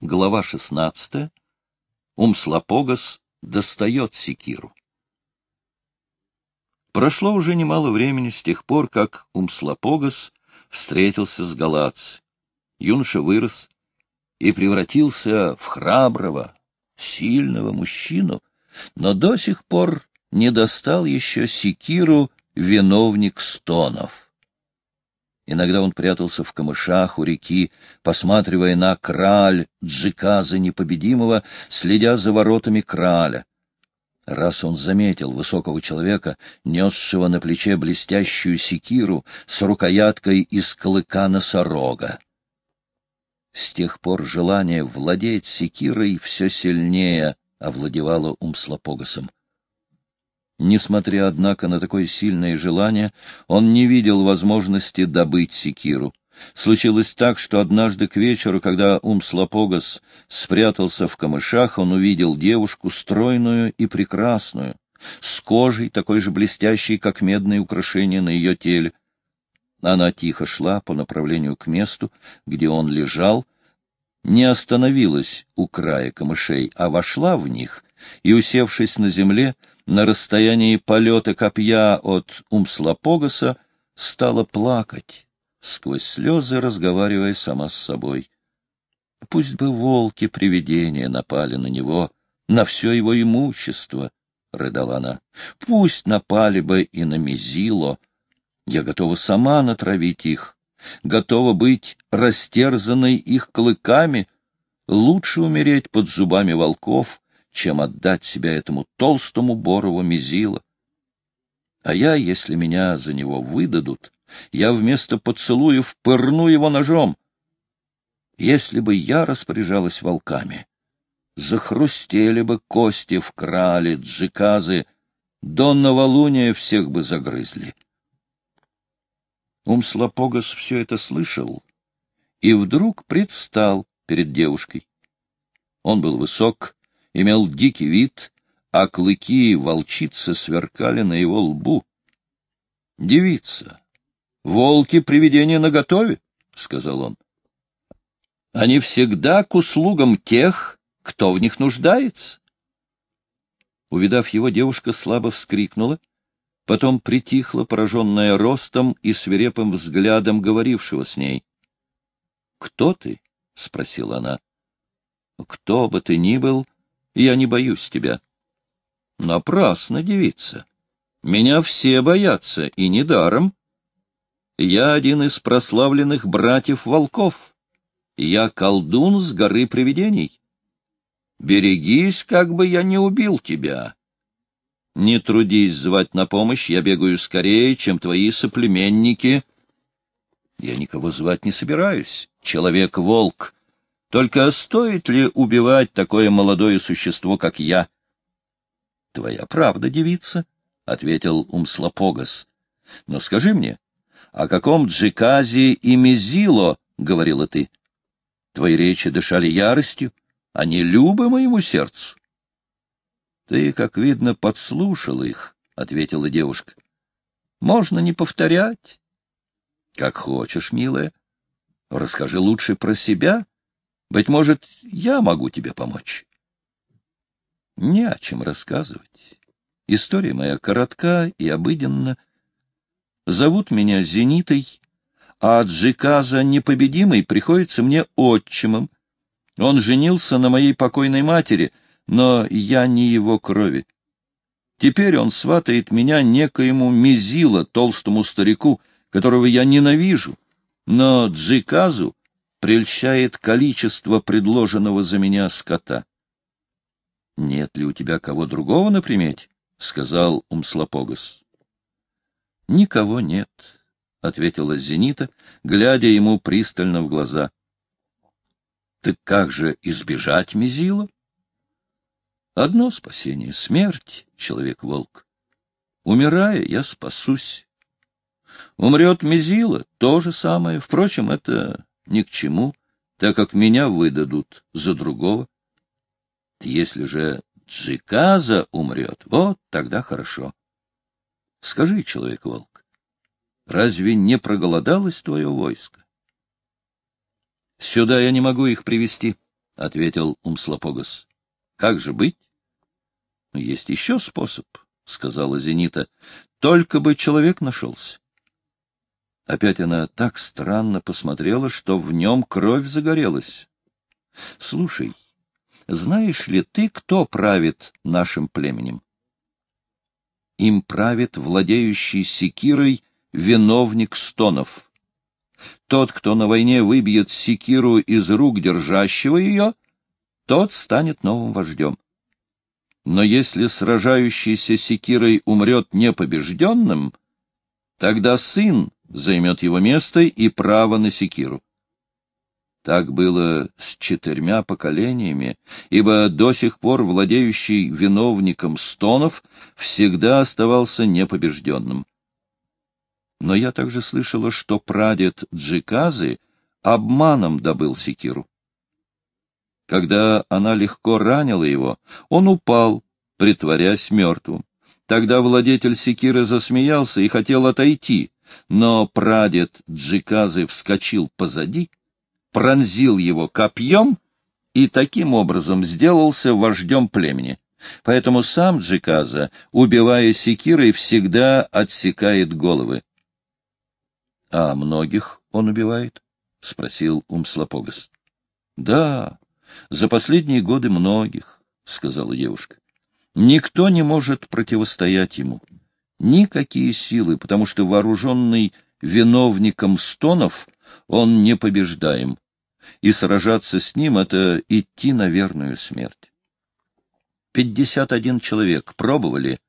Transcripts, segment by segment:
Глава шестнадцатая. Умслопогас достает секиру. Прошло уже немало времени с тех пор, как Умслопогас встретился с Галац. Юноша вырос и превратился в храброго, сильного мужчину, но до сих пор не достал еще секиру виновник стонов. Иногда он прятался в камышах у реки, посматривая на краль Джиказа непобедимого, следя за воротами краля. Раз он заметил высокого человека, несшего на плече блестящую секиру с рукояткой из клыка носорога. С тех пор желание владеть секирой все сильнее овладевало Умслопогасом. Несмотря, однако, на такое сильное желание, он не видел возможности добыть секиру. Случилось так, что однажды к вечеру, когда Умслопогас спрятался в камышах, он увидел девушку стройную и прекрасную, с кожей, такой же блестящей, как медные украшения на ее теле. Она тихо шла по направлению к месту, где он лежал, не остановилась у края камышей, а вошла в них и, усевшись на земле, на расстоянии полета копья от Умслопогаса, стала плакать, сквозь слезы разговаривая сама с собой. Пусть бы волки-привидения напали на него, на все его имущество, — рыдала она. Пусть напали бы и на Мизило. Я готова сама натравить их, готова быть растерзанной их клыками. Лучше умереть под зубами волков, чем отдать себя этому толстому Борову Мизила. А я, если меня за него выдадут, я вместо поцелуев пырну его ножом. Если бы я распоряжалась волками, захрустели бы кости в крале, джиказы, до новолуния всех бы загрызли. Умслопогас все это слышал и вдруг предстал перед девушкой. Он был высок, имел дикий вид, а клыки волчицы сверкали на его лбу. — Девица, волки привидения наготове, — сказал он. — Они всегда к услугам тех, кто в них нуждается. Увидав его, девушка слабо вскрикнула, потом притихла, пораженная ростом и свирепым взглядом говорившего с ней. — Кто ты? — спросила она. — Кто бы ты ни был, — я не боюсь тебя. Напрасно, девица. Меня все боятся, и недаром. Я один из прославленных братьев-волков. Я колдун с горы привидений. Берегись, как бы я не убил тебя. Не трудись звать на помощь, я бегаю скорее, чем твои соплеменники. Я никого звать не собираюсь. Человек-волк только стоит ли убивать такое молодое существо, как я? — Твоя правда, девица, — ответил Умслопогас. — Но скажи мне, о каком Джиказе и Мизило говорила ты? Твои речи дышали яростью, они любы моему сердцу. — Ты, как видно, подслушал их, — ответила девушка. — Можно не повторять. — Как хочешь, милая. Расскажи лучше про себя, быть может, я могу тебе помочь. Не о чем рассказывать. История моя коротка и обыденна. Зовут меня Зенитой, а Джиказа непобедимый приходится мне отчимом. Он женился на моей покойной матери, но я не его крови. Теперь он сватает меня некоему Мизила, толстому старику, которого я ненавижу. Но Джиказу прельщает количество предложенного за меня скота. — Нет ли у тебя кого другого на примете? — сказал Умслопогас. — Никого нет, — ответила Зенита, глядя ему пристально в глаза. — Так как же избежать Мизила? — Одно спасение — смерть, человек-волк. Умирая, я спасусь. Умрет Мизила — то же самое. Впрочем, это ни к чему, так как меня выдадут за другого. Если же Джиказа умрет, вот тогда хорошо. Скажи, человек-волк, разве не проголодалось твое войско? Сюда я не могу их привести, ответил Умслопогас. — Как же быть? — Есть еще способ, — сказала Зенита. — Только бы человек нашелся. Опять она так странно посмотрела, что в нем кровь загорелась. — Слушай, знаешь ли ты, кто правит нашим племенем? Им правит владеющий секирой виновник стонов. Тот, кто на войне выбьет секиру из рук держащего ее, тот станет новым вождем. Но если сражающийся секирой умрет непобежденным, тогда сын займет его место и право на секиру. Так было с четырьмя поколениями, ибо до сих пор владеющий виновником стонов всегда оставался непобежденным. Но я также слышала, что прадед Джиказы обманом добыл секиру. Когда она легко ранила его, он упал, притворясь мертвым. Тогда владетель секиры засмеялся и хотел отойти, но прадед Джиказы вскочил позади, пронзил его копьем и таким образом сделался вождем племени. Поэтому сам Джиказа, убивая секирой, всегда отсекает головы. — А многих он убивает? — спросил Умслопогас. — Да, за последние годы многих, — сказала девушка. — Никто не может противостоять ему. Никакие силы, потому что вооруженный виновником стонов он непобеждаем, и сражаться с ним — это идти на верную смерть. Пятьдесят один человек пробовали,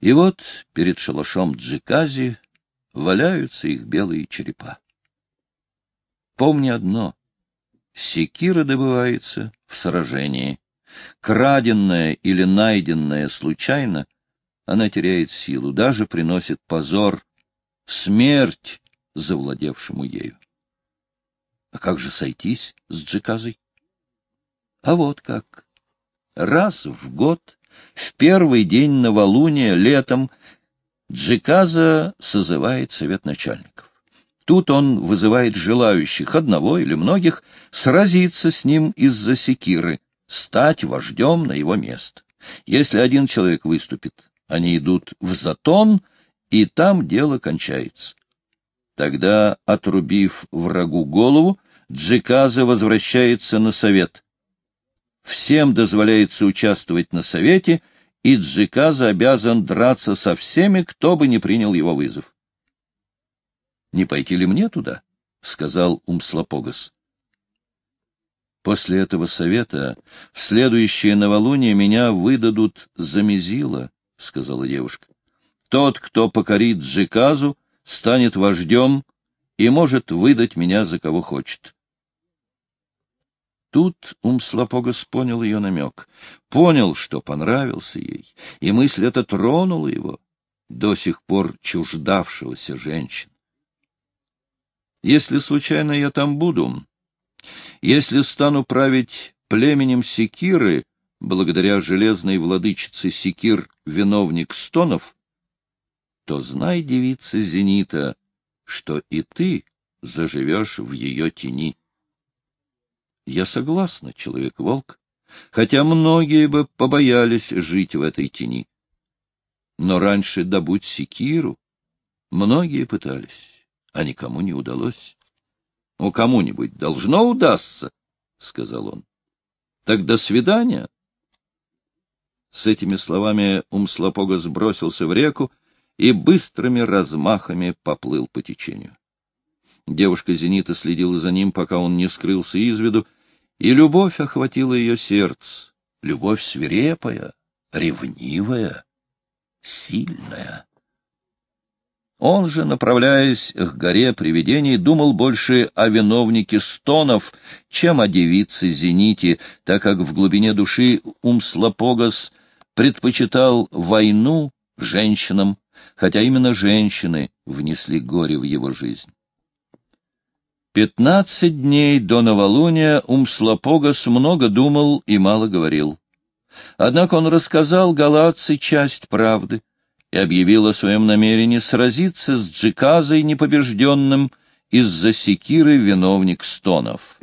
и вот перед шалашом Джикази валяются их белые черепа. Помни одно — секира добывается в сражении. Краденная или найденная случайно, она теряет силу, даже приносит позор, смерть завладевшему ею. А как же сойтись с Джиказой? А вот как. Раз в год, в первый день новолуния, летом, Джиказа созывает совет начальников. Тут он вызывает желающих, одного или многих, сразиться с ним из-за секиры, стать вождем на его место. Если один человек выступит, они идут в затон, и там дело кончается. Тогда, отрубив врагу голову, Джиказа возвращается на совет. Всем дозволяется участвовать на совете — и Джиказа обязан драться со всеми, кто бы не принял его вызов. — Не пойти ли мне туда? — сказал Умслопогас. После этого совета в следующее новолуние меня выдадут за Мизила, — сказала девушка. Тот, кто покорит Джиказу, станет вождем и может выдать меня за кого хочет. Тут Умслопогас понял ее намек, понял, что понравился ей, и мысль эта тронула его, до сих пор чуждавшегося женщин. Если случайно я там буду, если стану править племенем Секиры, благодаря железной владычице Секир, виновник стонов, то знай, девица Зенита, что и ты заживешь в ее тени. Я согласна, человек-волк, хотя многие бы побоялись жить в этой тени. Но раньше добудь секиру многие пытались, а никому не удалось. — У кому-нибудь должно удастся, — сказал он. — Так до свидания. С этими словами Умслопога сбросился в реку и быстрыми размахами поплыл по течению. Девушка Зенита следила за ним, пока он не скрылся из виду, и любовь охватила ее сердце, любовь свирепая, ревнивая, сильная. Он же, направляясь к горе привидений, думал больше о виновнике стонов, чем о девице Зените, так как в глубине души Умслопогас предпочитал войну женщинам, хотя именно женщины внесли горе в его жизнь. Пятнадцать дней до новолуния Умслопогас много думал и мало говорил. Однако он рассказал Галатце часть правды и объявил о своем намерении сразиться с Джиказой непобежденным из-за секиры виновник стонов.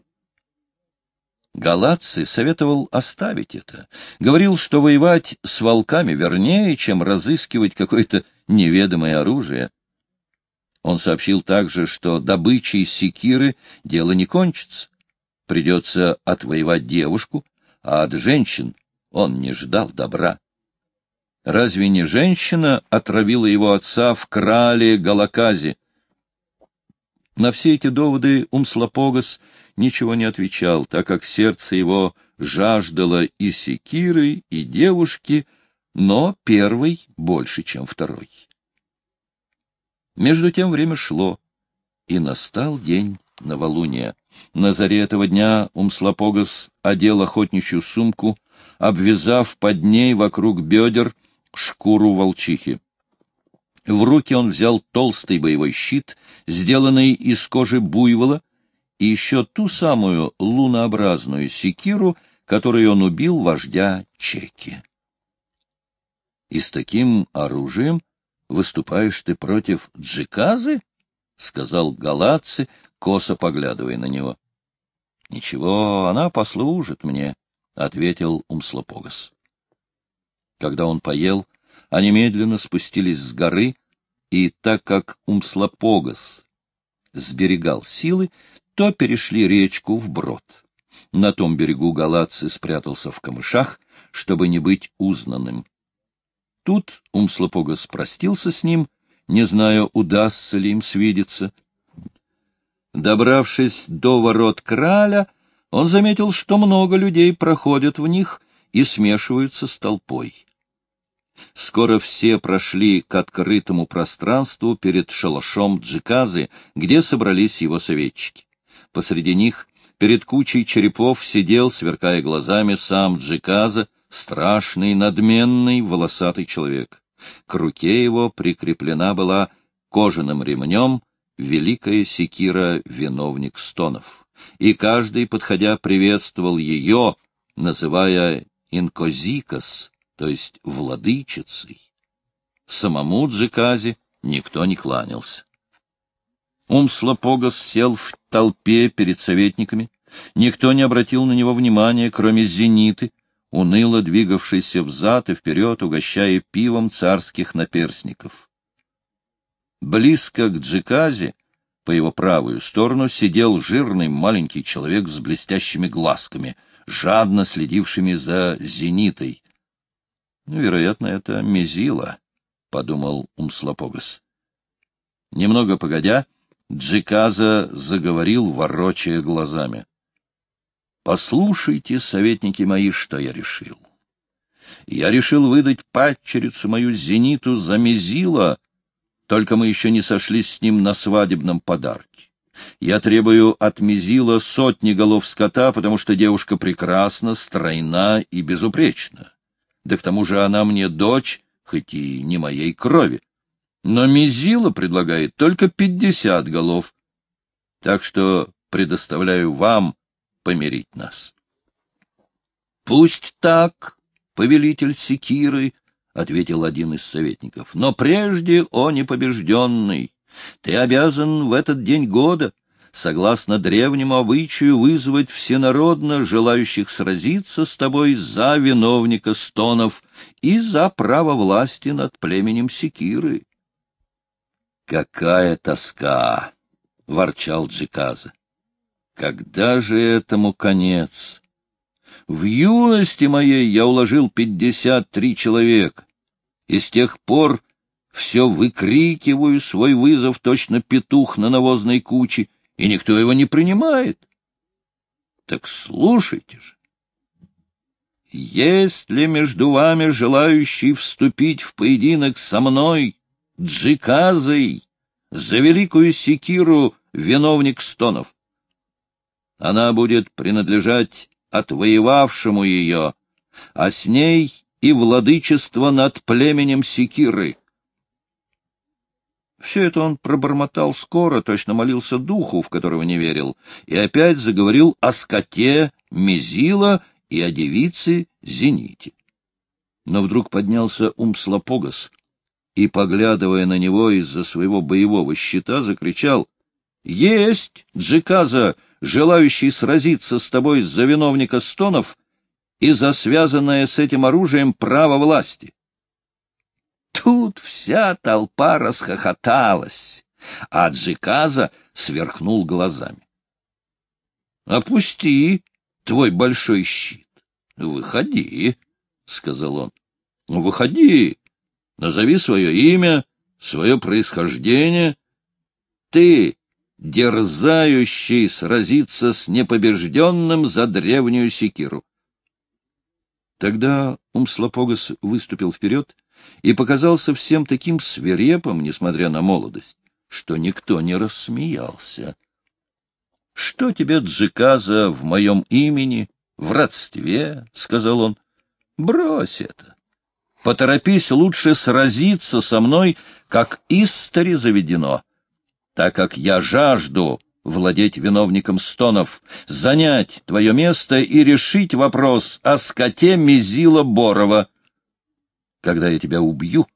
Галаций советовал оставить это. Говорил, что воевать с волками вернее, чем разыскивать какое-то неведомое оружие. Он сообщил также, что добычей секиры дело не кончится. Придется отвоевать девушку, а от женщин он не ждал добра. Разве не женщина отравила его отца в крале Галаказе? На все эти доводы Умслопогас ничего не отвечал, так как сердце его жаждало и секиры, и девушки, но первый больше, чем второй. Между тем время шло, и настал день новолуния. На заре этого дня Умслопогас одел охотничью сумку, обвязав под ней вокруг бедер шкуру волчихи. В руки он взял толстый боевой щит, сделанный из кожи буйвола, и еще ту самую лунообразную секиру, которой он убил вождя Чеки. И с таким оружием выступаешь ты против Джиказы? — сказал Галатцы, косо поглядывая на него. — Ничего, она послужит мне, — ответил Умслопогас. Когда он поел, они медленно спустились с горы, и так как Умслопогас сберегал силы, то перешли речку вброд. На том берегу Галатцы спрятался в камышах, чтобы не быть узнанным. Тут Умслопогас простился с ним, не зная, удастся ли им свидеться. Добравшись до ворот краля, он заметил, что много людей проходят в них и смешиваются с толпой. Скоро все прошли к открытому пространству перед шалашом Джиказы, где собрались его советчики. Посреди них, перед кучей черепов, сидел, сверкая глазами, сам Джиказа, страшный, надменный, волосатый человек. К руке его прикреплена была кожаным ремнем великая секира виновник стонов. И каждый, подходя, приветствовал ее, называя инкозикас, то есть владычицей. Самому Джиказе никто не кланялся. Умслопогас сел в толпе перед советниками. Никто не обратил на него внимания, кроме зениты, уныло двигавшейся взад и вперед, угощая пивом царских наперсников. Близко к Джиказе, по его правую сторону, сидел жирный маленький человек с блестящими глазками, жадно следившими за зенитой, вероятно, это Мезила, — подумал Умслопогас. Немного погодя, Джиказа заговорил, ворочая глазами. — Послушайте, советники мои, что я решил. Я решил выдать падчерицу мою Зениту за Мезила, только мы еще не сошлись с ним на свадебном подарке. Я требую от Мезила сотни голов скота, потому что девушка прекрасна, стройна и безупречна да к тому же она мне дочь, хоть и не моей крови. Но Мизила предлагает только пятьдесят голов, так что предоставляю вам помирить нас. — Пусть так, повелитель Секиры, — ответил один из советников, — но прежде, о непобежденный, ты обязан в этот день года согласно древнему обычаю, вызвать всенародно желающих сразиться с тобой за виновника стонов и за право власти над племенем Секиры. — Какая тоска! — ворчал Джиказа. — Когда же этому конец? В юности моей я уложил пятьдесят три человека, и с тех пор все выкрикиваю свой вызов точно петух на навозной куче, и никто его не принимает. Так слушайте же. Есть ли между вами желающий вступить в поединок со мной, Джиказой, за великую секиру виновник стонов? Она будет принадлежать отвоевавшему ее, а с ней и владычество над племенем секиры. Все это он пробормотал скоро, точно молился духу, в которого не верил, и опять заговорил о скоте Мезила и о девице Зените. Но вдруг поднялся Умслопогас и, поглядывая на него из-за своего боевого щита, закричал — Есть, Джиказа, желающий сразиться с тобой за виновника стонов и за связанное с этим оружием право власти. Тут вся толпа расхохоталась, а Джиказа сверхнул глазами. — Опусти твой большой щит. — Выходи, — сказал он. — Выходи, назови свое имя, свое происхождение. Ты, дерзающий сразиться с непобежденным за древнюю секиру. Тогда Умслопогас выступил вперед и показался всем таким свирепым, несмотря на молодость, что никто не рассмеялся. — Что тебе, Джиказа, в моем имени, в родстве? — сказал он. — Брось это. Поторопись лучше сразиться со мной, как истори заведено, так как я жажду владеть виновником стонов, занять твое место и решить вопрос о скоте Мизила Борова. Когда я тебя убью,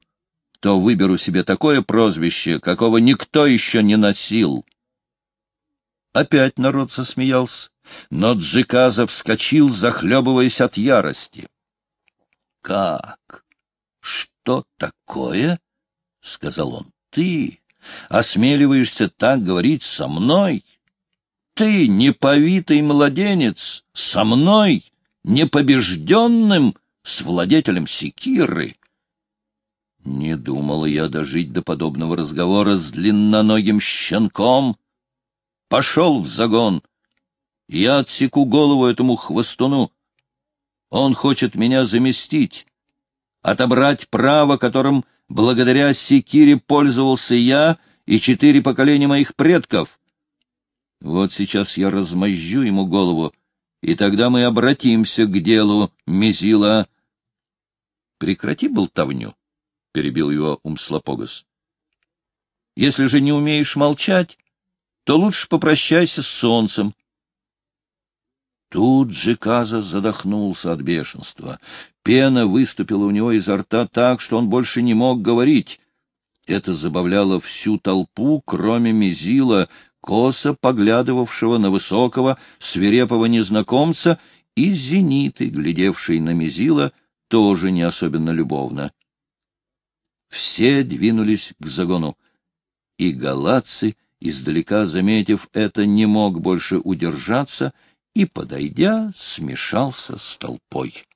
то выберу себе такое прозвище, какого никто еще не носил. Опять народ засмеялся, но Джиказа вскочил, захлебываясь от ярости. — Как? Что такое? — сказал он. — Ты осмеливаешься так говорить со мной? Ты, неповитый младенец, со мной, непобежденным, с владетелем секиры? Не думала я дожить до подобного разговора с длинноногим щенком. Пошел в загон. Я отсеку голову этому хвостуну. Он хочет меня заместить, отобрать право, которым благодаря секире пользовался я и четыре поколения моих предков. Вот сейчас я размозжу ему голову, и тогда мы обратимся к делу, Мизила. Прекрати болтовню, — перебил его Умслопогас. Если же не умеешь молчать, то лучше попрощайся с солнцем. Тут же Каза задохнулся от бешенства. Пена выступила у него изо рта так, что он больше не мог говорить. Это забавляло всю толпу, кроме Мизила, косо поглядывавшего на высокого, свирепого незнакомца, и зениты, глядевшей на Мизила, тоже не особенно любовно. Все двинулись к загону, и галатцы — издалека заметив это, не мог больше удержаться и, подойдя, смешался с толпой.